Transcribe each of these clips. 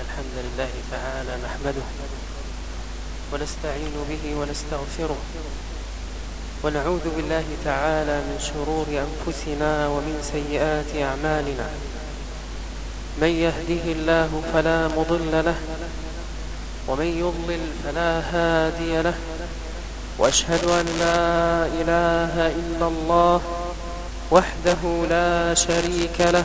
الحمد لله تعالى نحمده ونستعين به ونستغفره ونعوذ بالله تعالى من شرور أنفسنا ومن سيئات أعمالنا. من يهده الله فلا مضل له ومن يضلل فلا هادي له وأشهد أن لا إله إلا الله وحده لا شريك له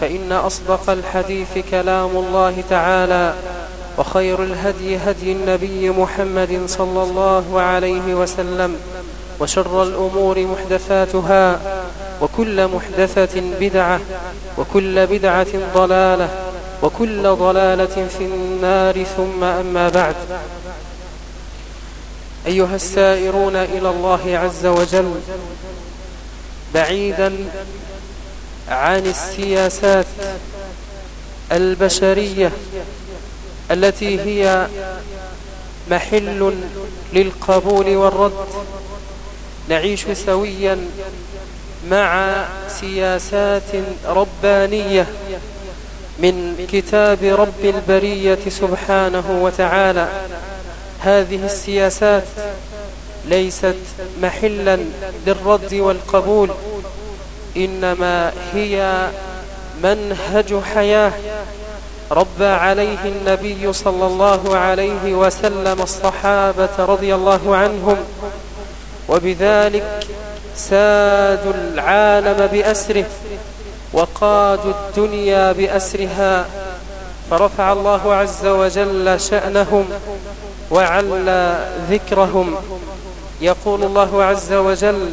فإن أصدق الحديث كلام الله تعالى وخير الهدي هدي النبي محمد صلى الله عليه وسلم وشر الأمور محدثاتها وكل محدثة بدعة وكل بدعة ضلالة وكل ضلالة في النار ثم أما بعد. أيها السائرون إلى الله عز وجل بعيدا عن السياسات البشرية التي هي محل للقبول والرد. نعيش سويا مع سياسات ربانية من كتاب رب البرية سبحانه وتعالى. هذه السياسات ليست محلا للرد والقبول. إنما هي منهج حياة. ربى عليه النبي صلى الله عليه وسلم الصحابة رضي الله عنهم وبذلك سادوا العالم بأسره وقادوا الدنيا بأسرها. فرفع الله عز وجل شأنهم وعلى ذكرهم. يقول الله عز وجل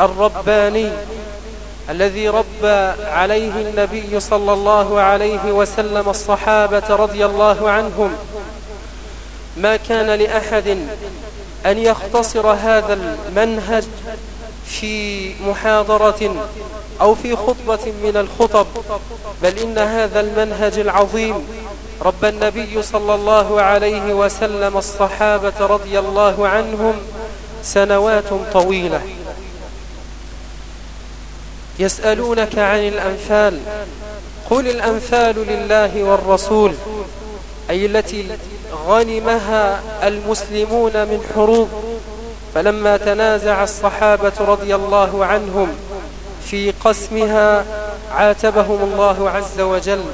الرباني الذي ربى عليه النبي صلى الله عليه وسلم الصحابة رضي الله عنهم. ما كان لأحد أن يختصر هذا المنهج في محاضرة أو في خطبة من الخطب بل إن هذا المنهج العظيم رب النبي صلى الله عليه وسلم الصحابة رضي الله عنهم سنوات طويلة. يسألونك عن الأنفال. قل الأنفال لله والرسول أي التي غنمها المسلمون من حروب. فلما تنازع الصحابة رضي الله عنهم في قسمها عاتبهم الله عز وجل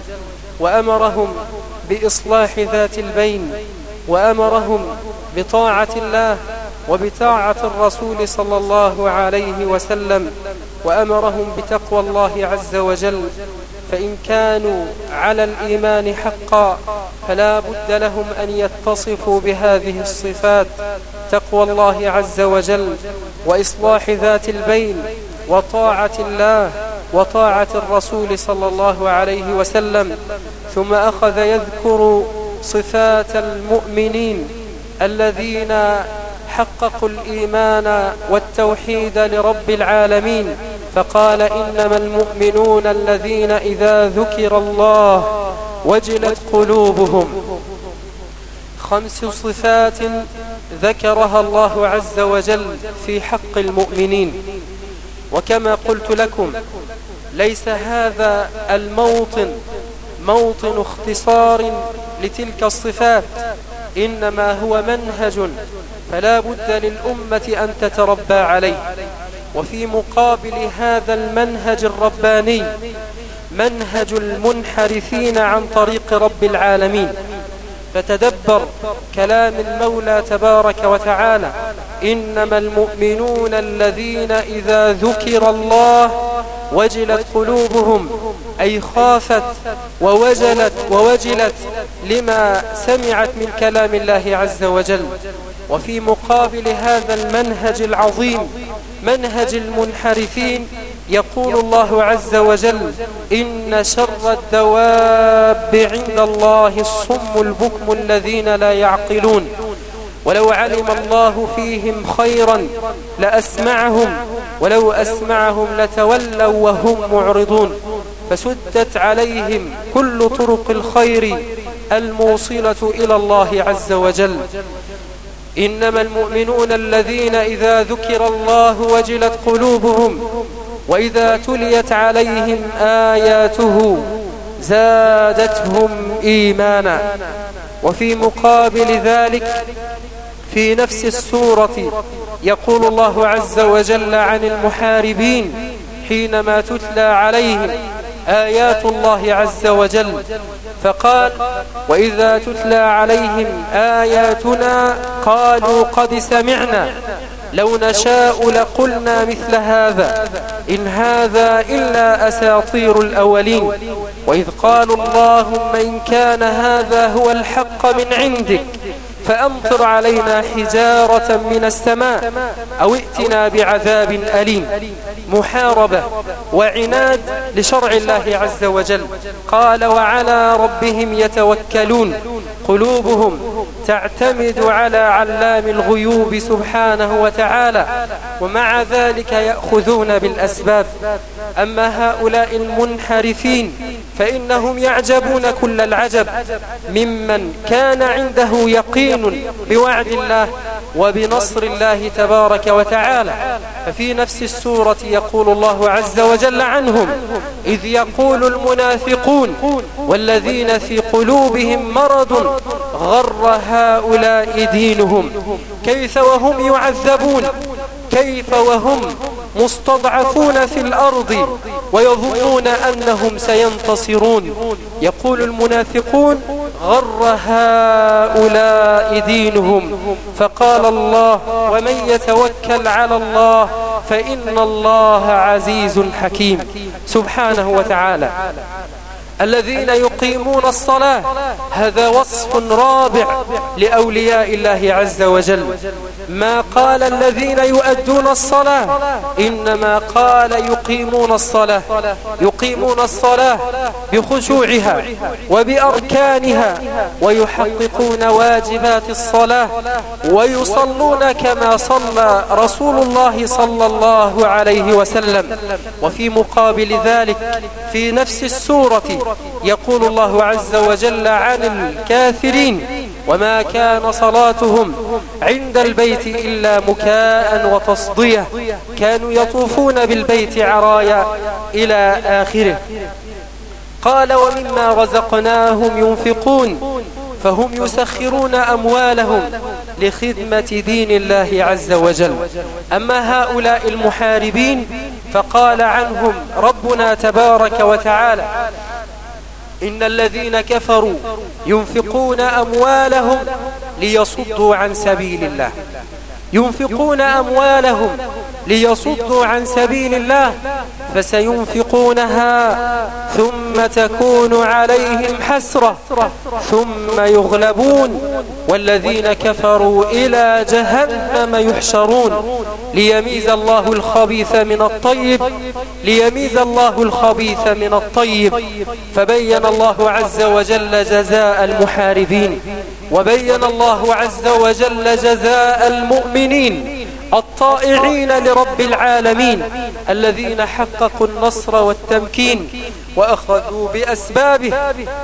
وأمرهم بإصلاح ذات البين وأمرهم بطاعة الله وبطاعة الرسول صلى الله عليه وسلم وأمرهم بتقوى الله عز وجل فإن كانوا على الإيمان حقا فلا بد لهم أن يتصفوا بهذه الصفات تقوى الله عز وجل وإصلاح ذات البين وطاعة الله وطاعة الرسول صلى الله عليه وسلم. ثم أخذ يذكر صفات المؤمنين الذين حققوا الإيمان والتوحيد لرب العالمين. فقال إنما المؤمنون الذين إذا ذكر الله وجلت قلوبهم خمس صفات ذكرها الله عز وجل في حق المؤمنين. وكما قلت لكم ليس هذا الموطن موطن اختصار لتلك الصفات إنما هو منهج فلا بد للأمة أن تتربى عليه. وفي مقابل هذا المنهج الرباني منهج المنحرفين عن طريق رب العالمين. فتدبر كلام المولى تبارك وتعالى إنما المؤمنون الذين إذا ذكر الله وجلت قلوبهم أي خافت ووجلت ووجلت لما سمعت من كلام الله عز وجل. وفي مقابل هذا المنهج العظيم منهج المنحرفين. يقول الله عز وجل إن شر الدواب عند الله الصم البكم الذين لا يعقلون. ولو علم الله فيهم خيرا لأسمعهم ولو أسمعهم لتولوا وهم معرضون. فسدت عليهم كل طرق الخير الموصلة إلى الله عز وجل. إنما المؤمنون الذين إذا ذكر الله وجلت قلوبهم وإذا تليت عليهم آياته زادتهم إيمانا. وفي مقابل ذلك في نفس السورة يقول الله عز وجل عن المحاربين حينما تتلى عليهم آيات الله عز وجل. فقال وإذا تتلى عليهم آياتنا قالوا قد سمعنا. لو نشاء لقلنا مثل هذا. إن هذا إلا أساطير الأولين. وإذ قالوا اللهم إن كان هذا هو الحق من عندك. فأمطر علينا حجارة من السماء أو ائتنا بعذاب أليم. محاربة وعناد لشرع الله عز وجل. قال وعلى ربهم يتوكلون. قلوبهم تعتمد على علام الغيوب سبحانه وتعالى ومع ذلك يأخذون بالأسباب. أما هؤلاء المنحرفين فإنهم يعجبون كل العجب. ممن كان عنده يقين بوعد الله وبنصر الله تبارك وتعالى ففي نفس السورة يقول الله عز وجل عنهم إذ يقول المنافقون والذين في قلوبهم مرض غر هؤلاء دينهم. كيف وهم يعذبون؟ كيف وهم مستضعفون في الأرض ويظنون أنهم سينتصرون؟ يقول المنافقون غر هؤلاء دينهم. فقال الله ومن يتوكل على الله فإن الله عزيز حكيم. سبحانه وتعالى. الذين يقيمون الصلاة. هذا وصف رابع لأولياء الله عز وجل. ما قال الذين يؤدون الصلاة؟ إنما قال يقيمون الصلاة. يقيمون الصلاة بخشوعها وبأركانها ويحققون واجبات الصلاة ويصلون كما صلى رسول الله صلى الله عليه وسلم. وفي مقابل ذلك في نفس السورة يقول الله عز وجل عن الكافرين وما كان صلاتهم عند البيت إلا مكاء وتصدية. كانوا يطوفون بالبيت عرايا إلى آخره. قال ومما رزقناهم ينفقون فهم يسخرون أموالهم لخدمة دين الله عز وجل. أما هؤلاء المحاربين فقال عنهم ربنا تبارك وتعالى إن الذين كفروا ينفقون أموالهم ليصدوا عن سبيل الله. ينفقون أموالهم ليصدوا عن سبيل الله فسينفقونها ثم تكون عليهم حسرة ثم يغلبون والذين كفروا إلى جهنم يحشرون ليميز الله الخبيث من الطيب ليميز الله الخبيث من الطيب فبين الله عز وجل جزاء المحاربين وبين الله عز وجل جزاء المؤمنين الطائعين لرب العالمين الذين حققوا النصر والتمكين وأخذوا بأسبابه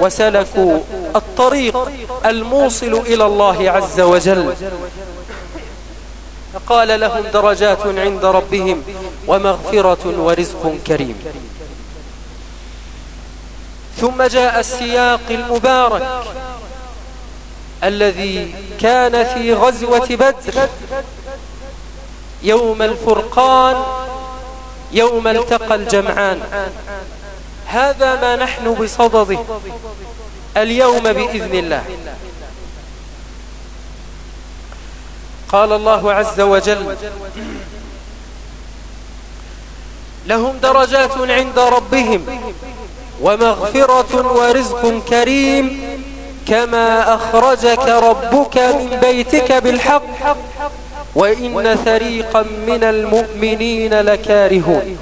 وسلكوا الطريق الموصل إلى الله عز وجل. قال لهم درجات عند ربهم ومغفرة ورزق كريم. ثم جاء السياق المبارك الذي كان في غزوة بدر. يوم الفرقان يوم التقى الجمعان. هذا ما نحن بصدده اليوم بإذن الله. قال الله عز وجل لهم درجات عند ربهم ومغفرة ورزق كريم كما أخرجك ربك من بيتك بالحق وإن فريقا من المؤمنين لكارهون.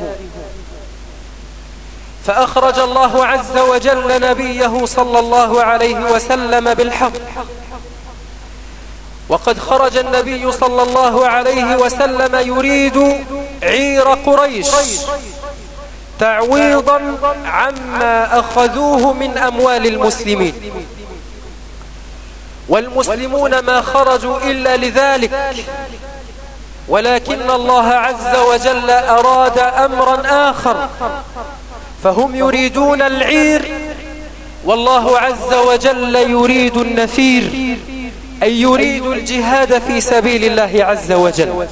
فأخرج الله عز وجل نبيه صلى الله عليه وسلم بالحق. وقد خرج النبي صلى الله عليه وسلم يريد عير قريش تعويضا عما أخذوه من أموال المسلمين. والمسلمون ما خرجوا إلا لذلك. ولكن الله عز وجل أراد أمرا آخر. فهم يريدون العير. والله عز وجل يريد النفير. أي يريد الجهاد في سبيل الله عز وجل.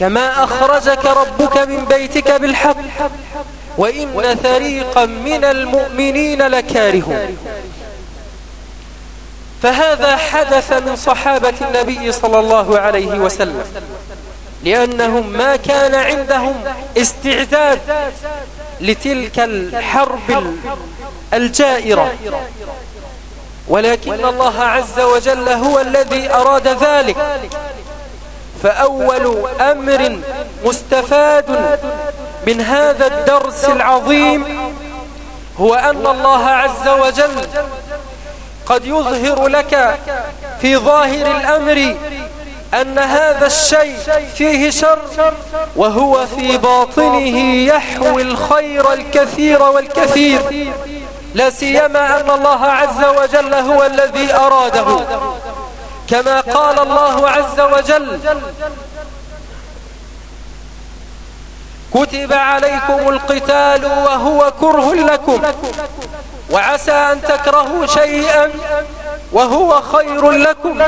كما أخرجك ربك من بيتك بالحق. وإن فريقا من المؤمنين لكارهون. فهذا حدث من صحابة النبي صلى الله عليه وسلم لأنهم ما كان عندهم استعداد لتلك الحرب الجائرة. ولكن الله عز وجل هو الذي أراد ذلك. فأول أمر مستفاد من هذا الدرس العظيم هو أن الله عز وجل قد يظهر لك في ظاهر الأمر أن هذا الشيء فيه شر وهو في باطنه يحوي الخير الكثير والكثير. لا سيما أن الله عز وجل هو الذي أراده. كما قال الله عز وجل كتب عليكم القتال وهو كره لكم. وعسى أن تكرهوا شيئا وهو خير لكم.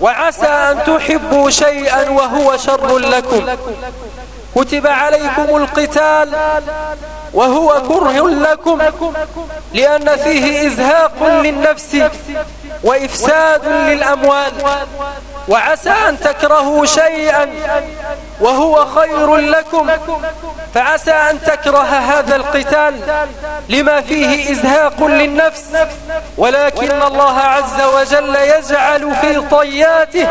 وعسى أن تحبوا شيئا وهو شر لكم. كتب عليكم القتال وهو كره لكم لأن فيه إزهاق للنفس وإفساد للأموال. وعسى أن تكرهوا شيئا وهو خير لكم. فعسى أن تكره هذا القتال لما فيه إزهاق للنفس. ولكن الله عز وجل يجعل في طياته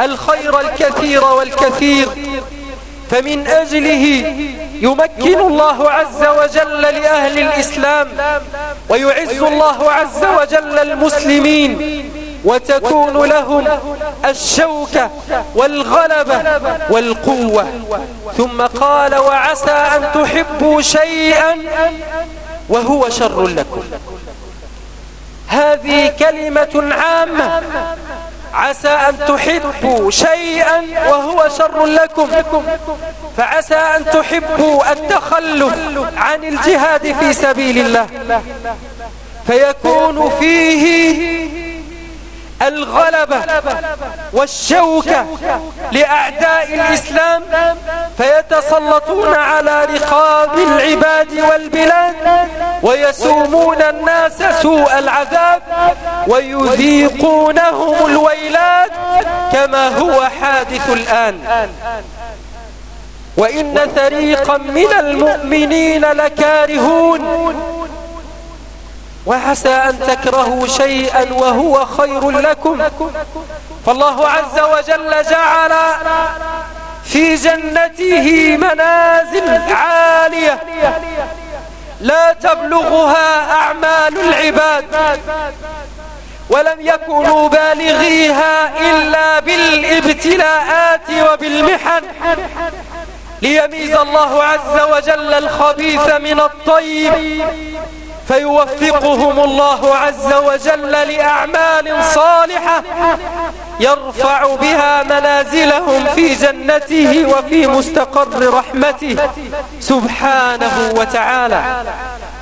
الخير الكثير والكثير. فمن أجله يمكن الله عز وجل لأهل الإسلام ويعز الله عز وجل المسلمين. وتكون لهم الشوكة والغلبة والقوة. ثم قال وعسى أن تحبوا شيئا وهو شر لكم. هذه كلمة عامة. عسى أن تحبوا شيئا وهو شر لكم. فعسى أن تحبوا التخلف عن الجهاد في سبيل الله. فيكون فيه الغلبة والشوكة لأعداء الإسلام فيتسلطون على رقاب العباد والبلاد ويسومون الناس سوء العذاب ويذيقونهم الويلات كما هو حادث الآن. وإن فريقا من المؤمنين لكارهون وعسى أن تكرهوا شيئا وهو خير لكم. فالله عز وجل جعل في جنته منازل عالية لا تبلغها أعمال العباد ولم يكونوا بالغيها إلا بالابتلاءات وبالمحن. ليميز الله عز وجل الخبيث من الطيب. فيوفقهم الله عز وجل لأعمال صالحة يرفع بها منازلهم في جنته وفي مستقر رحمته سبحانه وتعالى.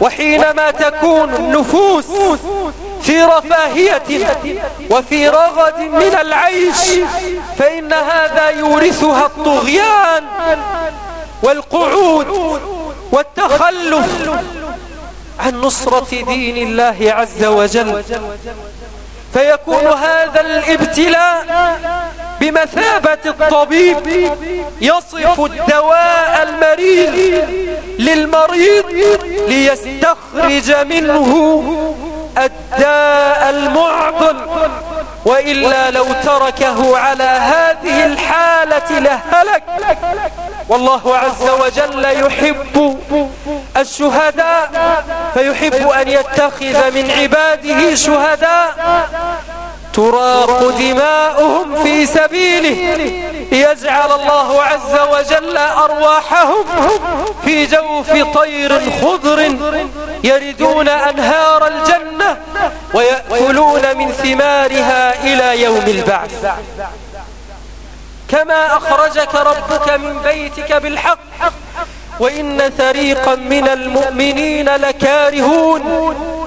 وحينما تكون النفوس في رفاهية وفي رغد من العيش فإن هذا يورثها الطغيان والقعود والتخلف. عن نصرة دين الله عز وجل. فيكون هذا الابتلاء بمثابة الطبيب يصف الدواء المريض للمريض ليستخرج منه الداء المعضل وإلا لو تركه على هذه الحالة لهلك. والله عز وجل يحب الشهداء فيحب أن يتخذ من عباده شهداء. تراق دماؤهم في سبيله ليجعل الله عز وجل أرواحهم في جوف طير خضر يردون أنهار الجنة ويأكلون من ثمارها إلى يوم البعث. كما أخرجك ربك من بيتك بالحق وإن فريقا من المؤمنين لكارهون.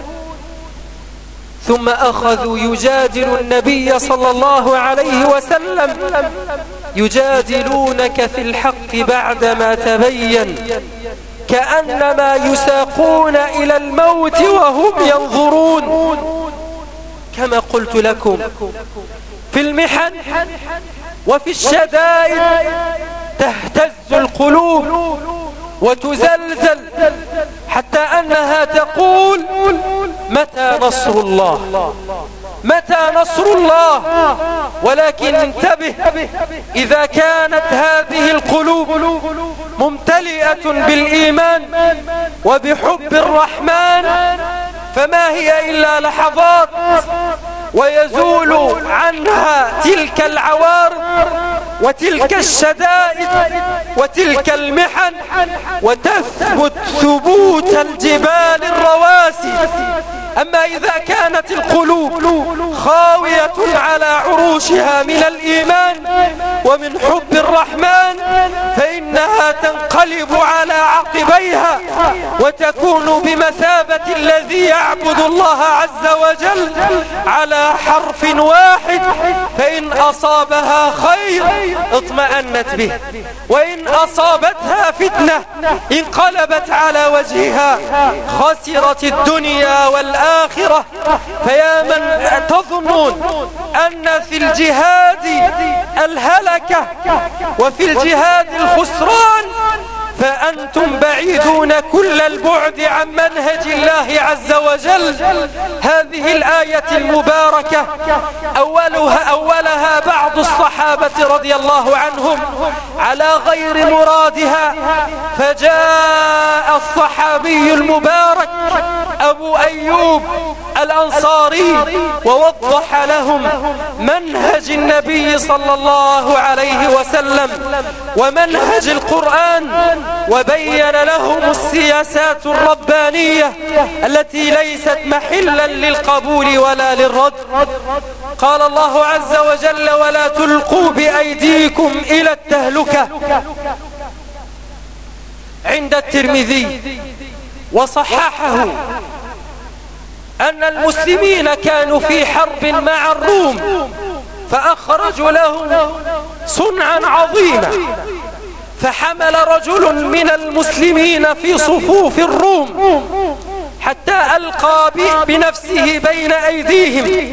ثم أخذوا يجادل النبي صلى الله عليه وسلم. يجادلونك في الحق بعدما تبين كأنما يساقون إلى الموت وهم ينظرون. كما قلت لكم في المحن وفي الشدائد تهتز القلوب. وتزلزل حتى أنها تقول متى نصر الله؟ متى نصر الله؟ ولكن انتبه إذا كانت هذه القلوب ممتلئة بالإيمان وبحب الرحمن فما هي إلا لحظات ويزول عنها تلك العوارض وتلك الشدائد وتلك المحن وتثبت ثبوت الجبال الرواسي. أما إذا كانت القلوب خاوية على عروشها من الإيمان ومن حب الرحمن فإنها تنقلب على عقبيها وتكون بمثابة الذي يعبد الله عز وجل على حرف واحد فإن أصابها خير اطمأنت به وإن أصابتها فتنة انقلبت على وجهها خسرت الدنيا والآخرة. فيا من تظنون أن في الجهاد الهلكة وفي الجهاد الخسران فأنتم بعيدون كل البعد عن منهج الله عز وجل. هذه الآية المباركة أولها, أولها بعض الصحابة رضي الله عنهم على غير مرادها فجاء الصحابي المبارك أبو أيوب الأنصاري ووضح لهم منهج النبي صلى الله عليه وسلم ومنهج القرآن وبين لهم السياسات الربانية التي ليست محلا للقبول ولا للرد. قال الله عز وجل ولا تلقوا بأيديكم إلى التهلكة عند الترمذي وصححه أن المسلمين كانوا في حرب مع الروم فأخرجوا لهم صنعا عظيما. فحمل رجل من المسلمين في صفوف الروم حتى ألقى بنفسه بين أيديهم.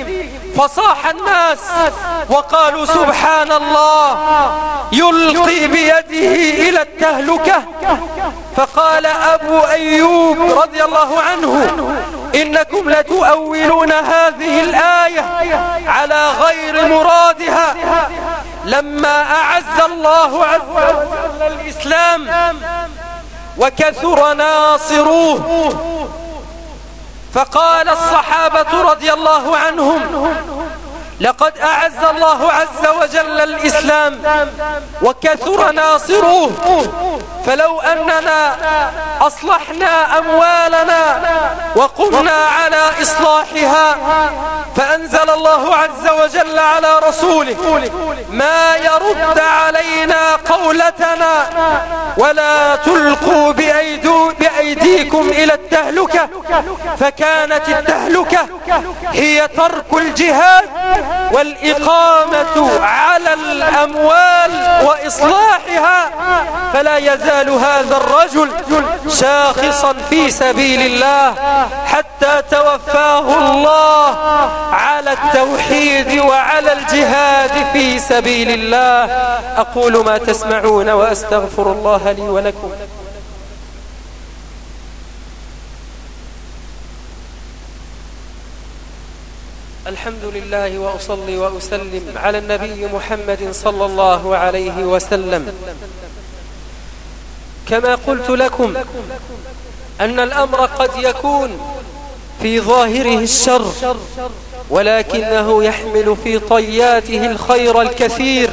فصاح الناس وقالوا سبحان الله يلقي بيده إلى التهلكة. فقال أبو أيوب رضي الله عنه إنكم لتؤولون هذه الآية على غير مرادها. لما أعز الله عز وجل الإسلام وكثر ناصروه فقال الصحابة رضي الله عنهم لقد أعز الله عز وجل الإسلام وكثر ناصروه فلو أننا أصلحنا أموالنا وقمنا على إصلاحها فأنزل الله عز وجل على رسوله ما يرد علينا قولتنا ولا تلقوا بأيديكم إلى التهلكة. فكانت التهلكة هي ترك الجهاد والإقامة على الأموال وإصلاحها فلا يزال هذا الرجل شاخصا في سبيل الله حتى توفاه الله على التوحيد وعلى الجهاد في سبيل الله. أقول ما تسمعون وأستغفر الله لي ولكم. الحمد لله وأصلي وأسلم على النبي محمد صلى الله عليه وسلم. كما قلت لكم أن الأمر قد يكون في ظاهره الشر ولكنه يحمل في طياته الخير الكثير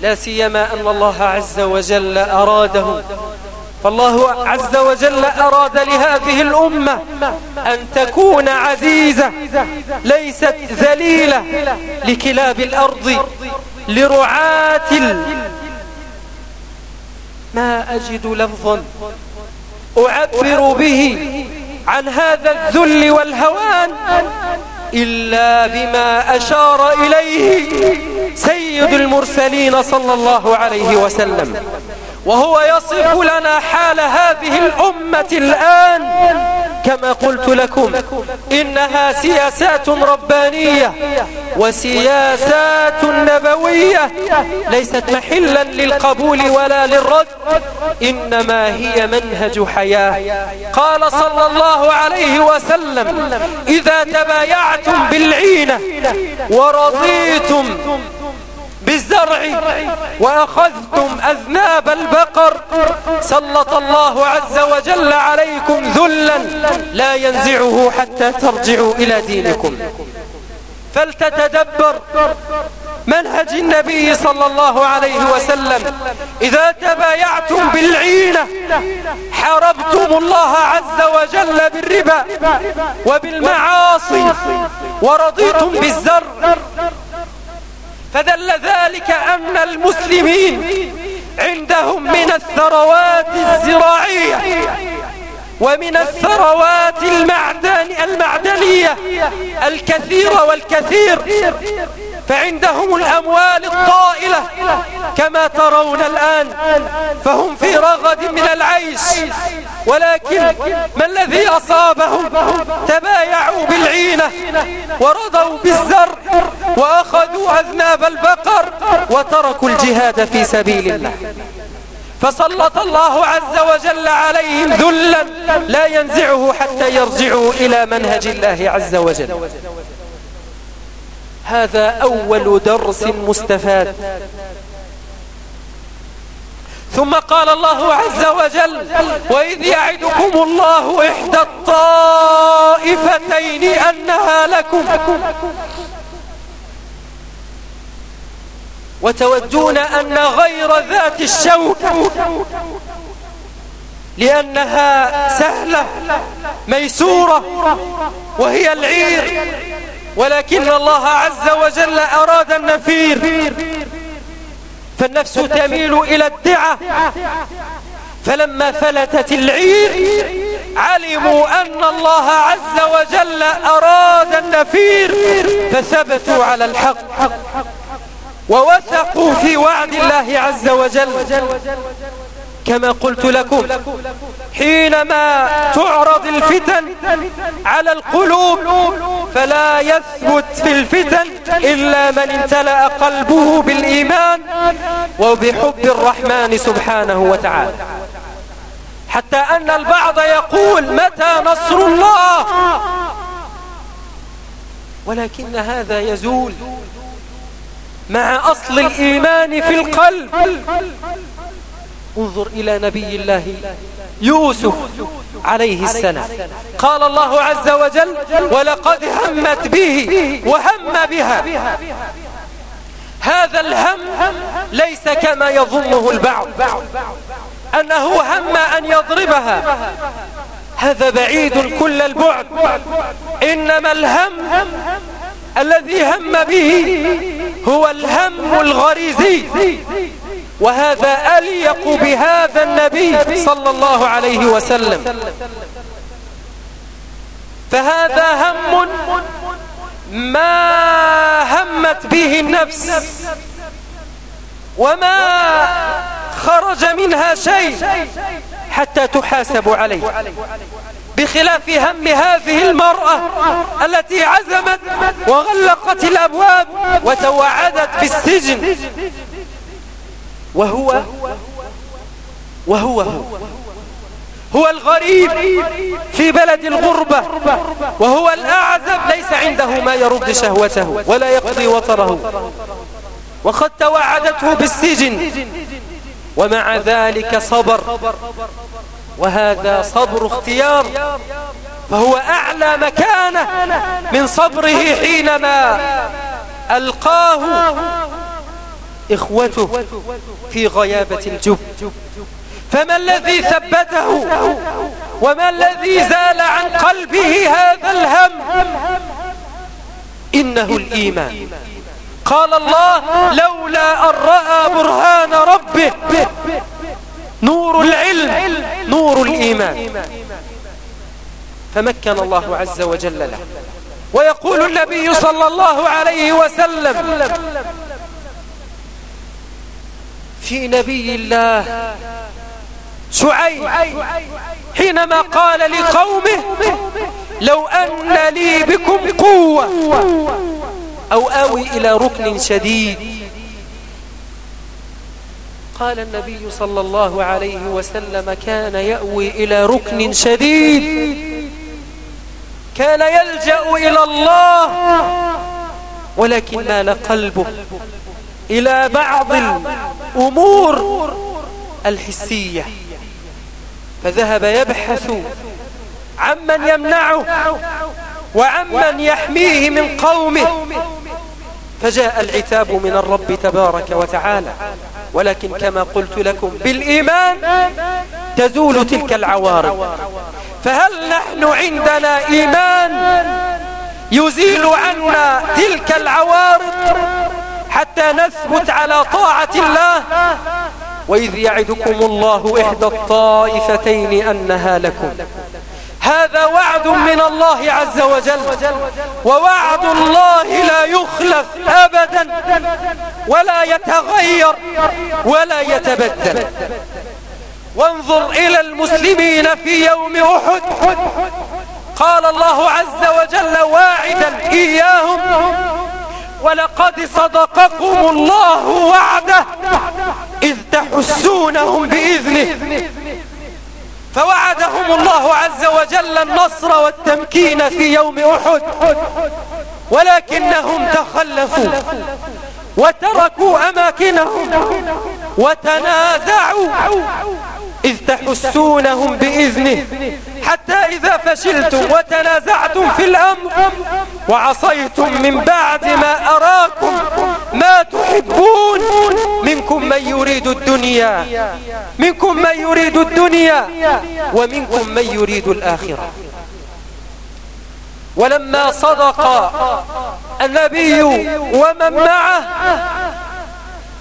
لا سيما أن الله عز وجل أراده. فالله عز وجل أراد لهذه الأمة أن تكون عزيزة ليست ذليلة لكلاب الأرض لرعاة ما أجد لفظا. أعبر به عن هذا الذل والهوان إلا بما أشار إليه سيد المرسلين صلى الله عليه وسلم. وهو يصف لنا حال هذه الأمة الآن. كما قلت لكم إنها سياسات ربانية وسياسات نبوية. ليست محلا للقبول ولا للرد إنما هي منهج حياة. قال صلى الله عليه وسلم إذا تبايعتم بالعينة ورضيتم بالزرع وأخذتم أذناب البقر. سلط الله عز وجل عليكم ذلا لا ينزعه حتى ترجعوا إلى دينكم. فلتتدبر منهج النبي صلى الله عليه وسلم. إذا تبايعتم بالعينة حاربتم الله عز وجل بالربا وبالمعاصي ورضيتم بالزر فدل ذلك أن المسلمين عندهم من الثروات الزراعية ومن الثروات المعدن المعدنية الكثيرة والكثير. فعندهم الأموال الطائلة كما ترون الآن فهم في رغد من العيش. ولكن ما الذي أصابهم؟ تبايعوا بالعينة ورضوا بالزر وأخذوا أذناب البقر وتركوا الجهاد في سبيل الله. فسلط الله عز وجل عليهم ذلا لا ينزعه حتى يرجعوا إلى منهج الله عز وجل. هذا أول درس مستفاد. ثم قال الله عز وجل وإذ يعدكم الله إحدى الطائفتين أنها لكم. وتودون أن غير ذات الشوك لأنها سهلة ميسورة وهي العير. ولكن الله عز وجل أراد النفير. فالنفس تميل إلى الدعة فلما فلتت العير علموا أن الله عز وجل أراد النفير. فثبتوا على الحق. ووثقوا في وعد الله عز وجل. كما قلت لكم حينما تعرض الفتن على القلوب فلا يثبت في الفتن إلا من امتلأ قلبه بالإيمان وبحب الرحمن سبحانه وتعالى. حتى أن البعض يقول متى نصر الله؟ ولكن هذا يزول مع أصل الإيمان في القلب. انظر إلى نبي الله يوسف عليه السلام. قال الله عز وجل ولقد همت به وهم بها. هذا الهم ليس كما يظنه البعض. أنه هم أن يضربها. هذا بعيد كل البعد. إنما الهم الذي هم به هو الهم الغريزي. وهذا أليق بهذا النبي صلى الله عليه وسلم. فهذا هم ما همت به النفس وما خرج منها شيء حتى تحاسب عليه. بخلاف هم هذه المرأة التي عزمت وغلقت الأبواب وتوعدت بالسجن وهو وهو هو الغريب في بلد الغربة وهو الأعزب ليس عنده ما يرد شهوته ولا يقضي وطره وقد توعدته بالسجن ومع ذلك صبر وهذا صبر اختيار فهو أعلى مكانة من صبره حينما ألقاه إخوته في غيابة الجب. فما الذي ثبته وما الذي زال عن قلبه هذا الهم؟ إنه الإيمان. قال الله لولا أن رأى برهان ربه نور العلم نور الإيمان. فمكن الله عز وجل له. ويقول النبي صلى الله عليه وسلم نبي الله شعيب حينما قال لقومه لو أن لي بكم قوة أو آوي إلى ركن شديد. قال النبي صلى الله عليه وسلم كان يأوي إلى ركن شديد. كان يلجأ إلى الله ولكن مال قلبه إلى بعض الأمور الحسية. فذهب يبحث عمن يمنعه وعمن يحميه من قومه. فجاء العتاب من الرب تبارك وتعالى. ولكن كما قلت لكم بالإيمان تزول تلك العوارض. فهل نحن عندنا إيمان يزيل عنا تلك العوارض؟ حتى نثبت على طاعة الله. وإذ يعدكم الله إحدى الطائفتين أنها لكم. هذا وعد من الله عز وجل. ووعد الله لا يخلف أبدا. ولا يتغير ولا يتبدل. وانظر إلى المسلمين في يوم أحد. قال الله عز وجل واعدا إياهم. ولقد صدقكم الله وعده إذ تحسونهم بإذنه. فوعدهم الله عز وجل النصر والتمكين في يوم أحد ولكنهم تخلفوا وتركوا أماكنهم وتنازعوا. إذ تحسونهم بإذنه. حتى إذا فشلتم وتنازعتم في الأمر وعصيتم من بعد ما أراكم ما تحبون. منكم من يريد الدنيا. منكم من يريد الدنيا. ومنكم من يريد الآخرة. ولما صدق النبي ومن معه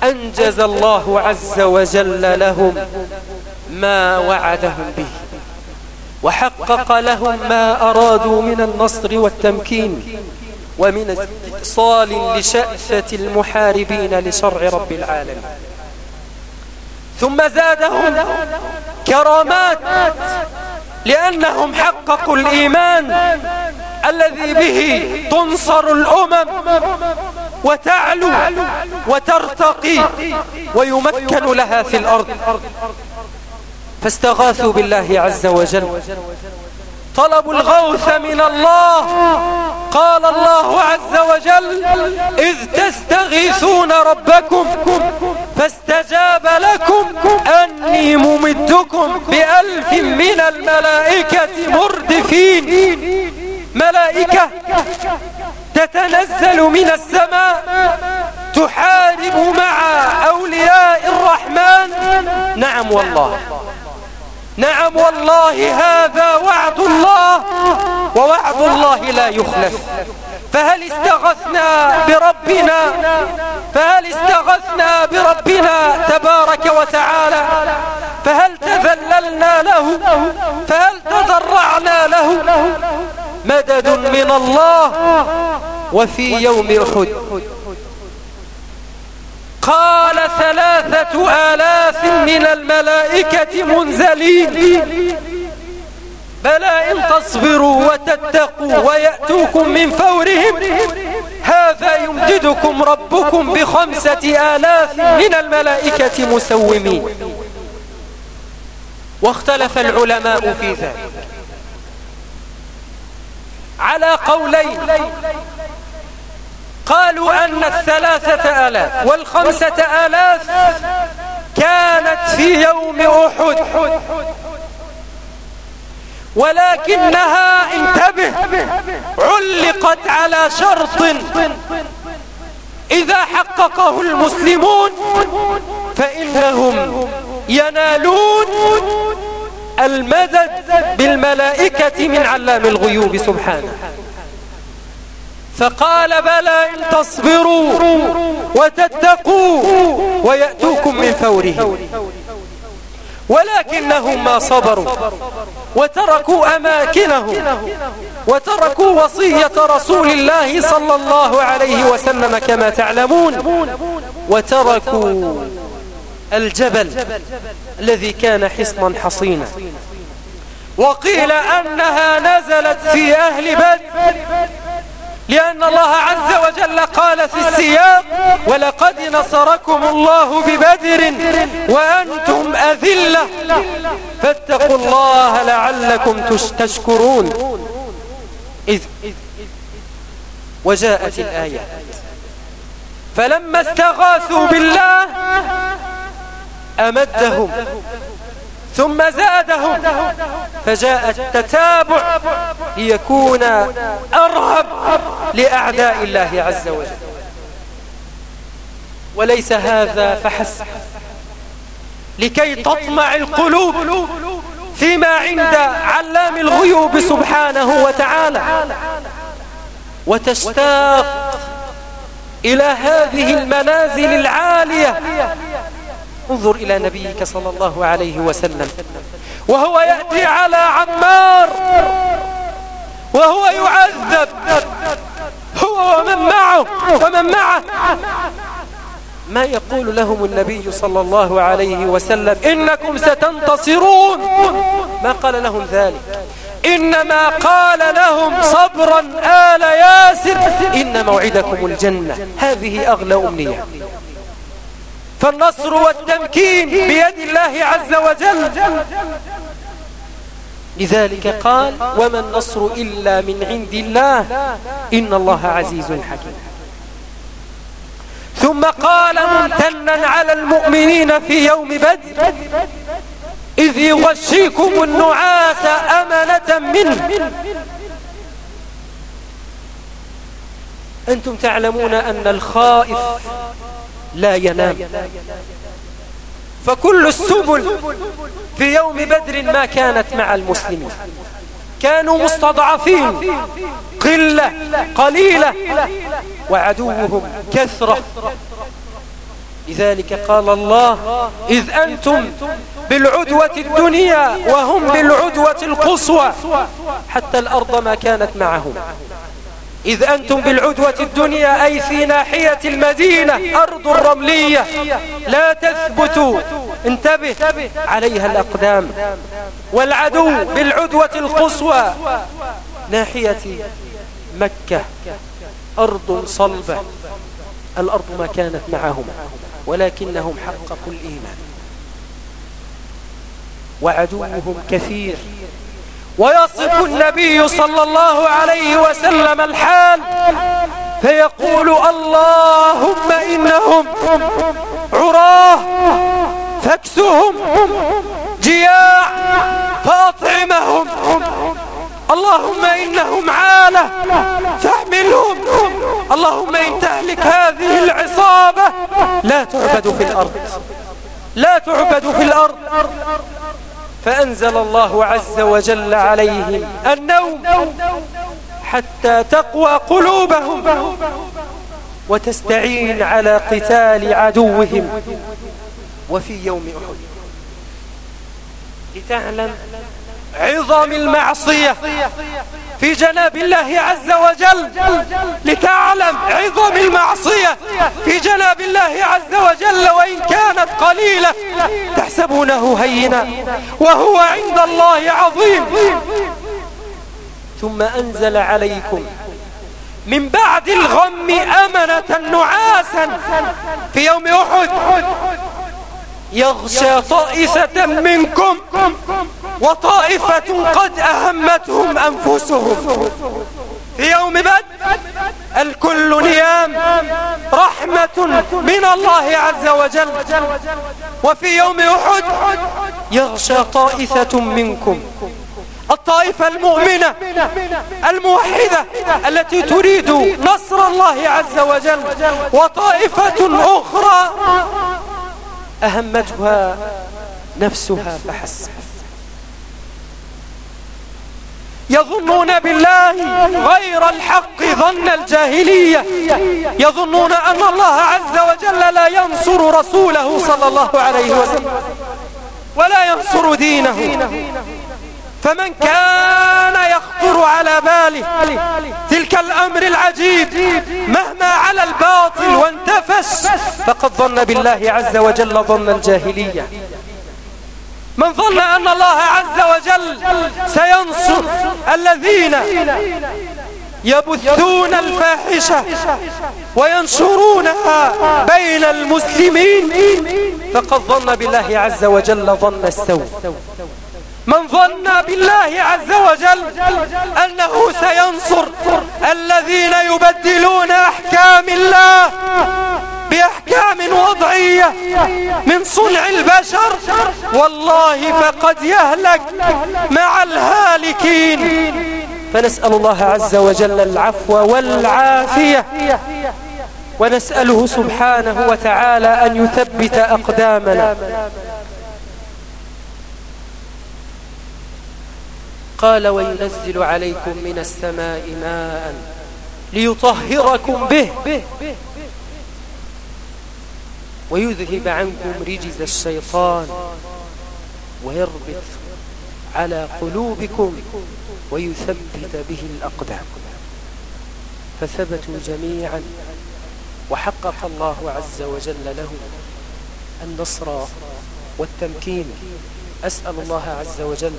أنجز الله عز وجل لهم. ما وعدهم به. وحقق لهم ما أرادوا من النصر والتمكين ومن استئصال لشأفة المحاربين لشرع رب العالمين. ثم زادهم كرامات لأنهم حققوا الإيمان الذي به تنصر الأمم وتعلو وترتقي ويمكن لها في الأرض. فاستغاثوا بالله عز وجل. طلبوا الغوث من الله. قال الله عز وجل إذ تستغيثون ربكم فاستجاب لكم. أني ممدكم بألف من الملائكة مردفين. ملائكة تتنزل من السماء تحارب مع أولياء الرحمن. نعم والله. نعم والله هذا وعد الله ووعد الله لا يخلف. فهل استغثنا بربنا؟ فهل استغثنا بربنا تبارك وتعالى؟ فهل تذللنا له؟ فهل تضرعنا له؟ مدد من الله وفي يوم أحد قال ثلاثة آلاف من الملائكة منزلين. بلى إن تصبروا وتتقوا ويأتوكم من فورهم. هذا يمددكم ربكم بخمسة آلاف من الملائكة مسومين. واختلف العلماء في ذلك. على قولين. قالوا أن الثلاثة آلاف والخمسة آلاف كانت في يوم أحد. ولكنها انتبه علقت على شرط. إذا حققه المسلمون فإنهم ينالون المدد بالملائكة من علام الغيوب سبحانه. فقال بلى إن تصبروا وتتقوا ويأتوكم من فوره ولكنهم ما صبروا وتركوا أماكنهم وتركوا وصية رسول الله صلى الله عليه وسلم كما تعلمون وتركوا الجبل الذي كان حصنا حصينا. وقيل أنها نزلت في أهل بدر. لأن الله عز وجل قال في السياق ولقد نصركم الله ببدر وأنتم أذلة. فاتقوا الله لعلكم تشكرون. إذ وجاءت الآية فلما استغاثوا بالله أمدهم. ثم زادهم فجاء التتابع ليكون أرهب لأعداء الله عز وجل. وليس هذا فحسب. لكي تطمع القلوب فيما عند علام الغيوب سبحانه وتعالى. وتشتاق إلى هذه المنازل العالية انظر إلى نبيك صلى الله عليه وسلم. وهو يأتي على عمار. وهو يعذب. هو ومن معه ومن معه. ما يقول لهم النبي صلى الله عليه وسلم؟ إنكم ستنتصرون. ما قال لهم ذلك؟ إنما قال لهم صبرا آل ياسر إن موعدكم الجنة. هذه أغلى أمنية. فالنصر والتمكين بيد الله عز وجل. لذلك قال وما النصر إلا من عند الله. إن الله عزيز حكيم. ثم قال ممتنا على المؤمنين في يوم بدر إذ يغشيكم النعاس أمنة منه. أنتم تعلمون أن الخائف لا ينام. فكل السبل في يوم بدر ما كانت مع المسلمين. كانوا مستضعفين. قلة قليلة. وعدوهم كثرة. لذلك قال الله إذ أنتم بالعدوة الدنيا وهم بالعدوة القصوى. حتى الأرض ما كانت معهم. إذ أنتم بالعدوة الدنيا أي في ناحية المدينة أرض رملية لا تثبت انتبه عليها الأقدام. والعدو بالعدوة القصوى. ناحية مكة أرض صلبة. الأرض ما كانت معهم ولكنهم حققوا الإيمان. وعدوهم كثير. ويصف النبي صلى الله عليه وسلم الحال فيقول اللهم إنهم عراة فاكسهم جياع فأطعمهم اللهم إنهم عالة فاحملهم اللهم إن تهلك هذه العصابة لا تعبد في الأرض لا تعبد في الأرض. فأنزل الله عز وجل عليهم النوم حتى تقوى قلوبهم وتستعين على قتال عدوهم. وفي يوم أحد لتعلم عظم المعصية في جناب الله عز وجل لتعلم عظم المعصية في جناب الله عز وجل وإن كانت قليلة تحسبونه هينا وهو عند الله عظيم. ثم أنزل عليكم من بعد الغم أمنة نعاسا في يوم أحد. يغشى طائفة منكم وطائفة قد أهمتهم أنفسهم. في يوم بدر الكل نيام رحمة من الله عز وجل. وفي يوم أحد يغشى طائفة منكم. الطائفة المؤمنة الموحدة التي تريد نصر الله عز وجل. وطائفة أخرى أهمتها نفسها فحسب. يظنون بالله غير الحق ظن الجاهلية. يظنون أن الله عز وجل لا ينصر رسوله صلى الله عليه وسلم ولا ينصر دينه. فمن كان يخطر على باله تلك الأمر العجيب مهما على الباطل وانتفش فقد ظن بالله عز وجل ظن الجاهلية. من ظن أن الله عز وجل سينصر الذين يبثون الفاحشة وينشرونها بين المسلمين فقد ظن بالله عز وجل ظن السوء. من ظن بالله عز وجل أنه سينصر الذين يبدلون أحكام الله بأحكام وضعية من صنع البشر والله فقد يهلك مع الهالكين. فنسأل الله عز وجل العفو والعافية ونسأله سبحانه وتعالى أن يثبت أقدامنا. قال وينزل عليكم من السماء ماء ليطهركم به. ويذهب عنكم رجز الشيطان ويربط على قلوبكم ويثبت به الأقدام. فثبتوا جميعا وحقق الله عز وجل لهم النصر والتمكين. أسأل الله عز وجل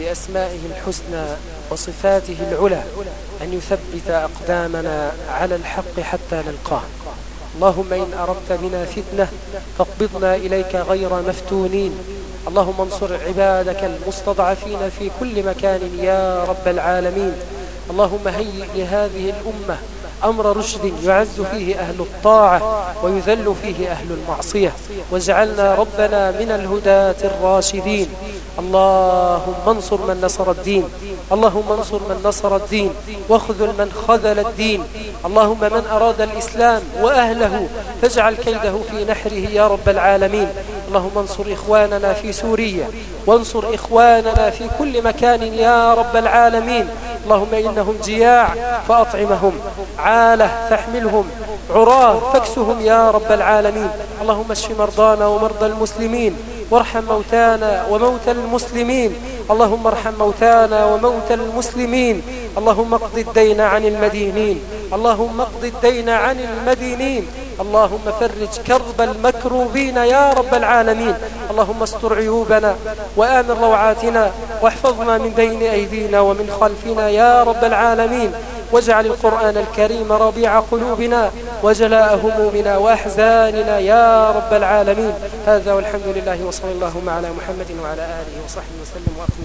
بأسمائه الحسنى وصفاته العلى أن يثبت أقدامنا على الحق حتى نلقاه. اللهم إن أردت بنا فتنة فاقبضنا إليك غير مفتونين. اللهم انصر عبادك المستضعفين في كل مكان يا رب العالمين. اللهم هيئ لهذه الأمة أمر رشد يعز فيه أهل الطاعة ويذل فيه أهل المعصية. واجعلنا ربنا من الهداة الراشدين. اللهم انصر من نصر الدين. اللهم انصر من نصر الدين. واخذل من خذل الدين. اللهم من أراد الإسلام وأهله فاجعل كيده في نحره يا رب العالمين. اللهم انصر إخواننا في سوريا. وانصر إخواننا في كل مكان يا رب العالمين. اللهم إنهم جياع فأطعمهم. عالة فاحملهم. عراة فاكسهم يا رب العالمين. اللهم اشف مرضانا ومرضى المسلمين. وارحم موتانا وموتى المسلمين. اللهم ارحم موتانا وموتى المسلمين. اللهم اقض الدين عن المدينين. اللهم اقض الدين عن المدينين. اللهم فرج كرب المكروبين يا رب العالمين. اللهم استر عيوبنا وآمن روعاتنا واحفظنا من بين أيدينا ومن خلفنا يا رب العالمين. واجعل القرآن الكريم ربيع قلوبنا وجلاء همومنا وأحزاننا يا رب العالمين. هذا والحمد لله وصلى اللهم على محمد وعلى آله وصحبه وسلم وأقم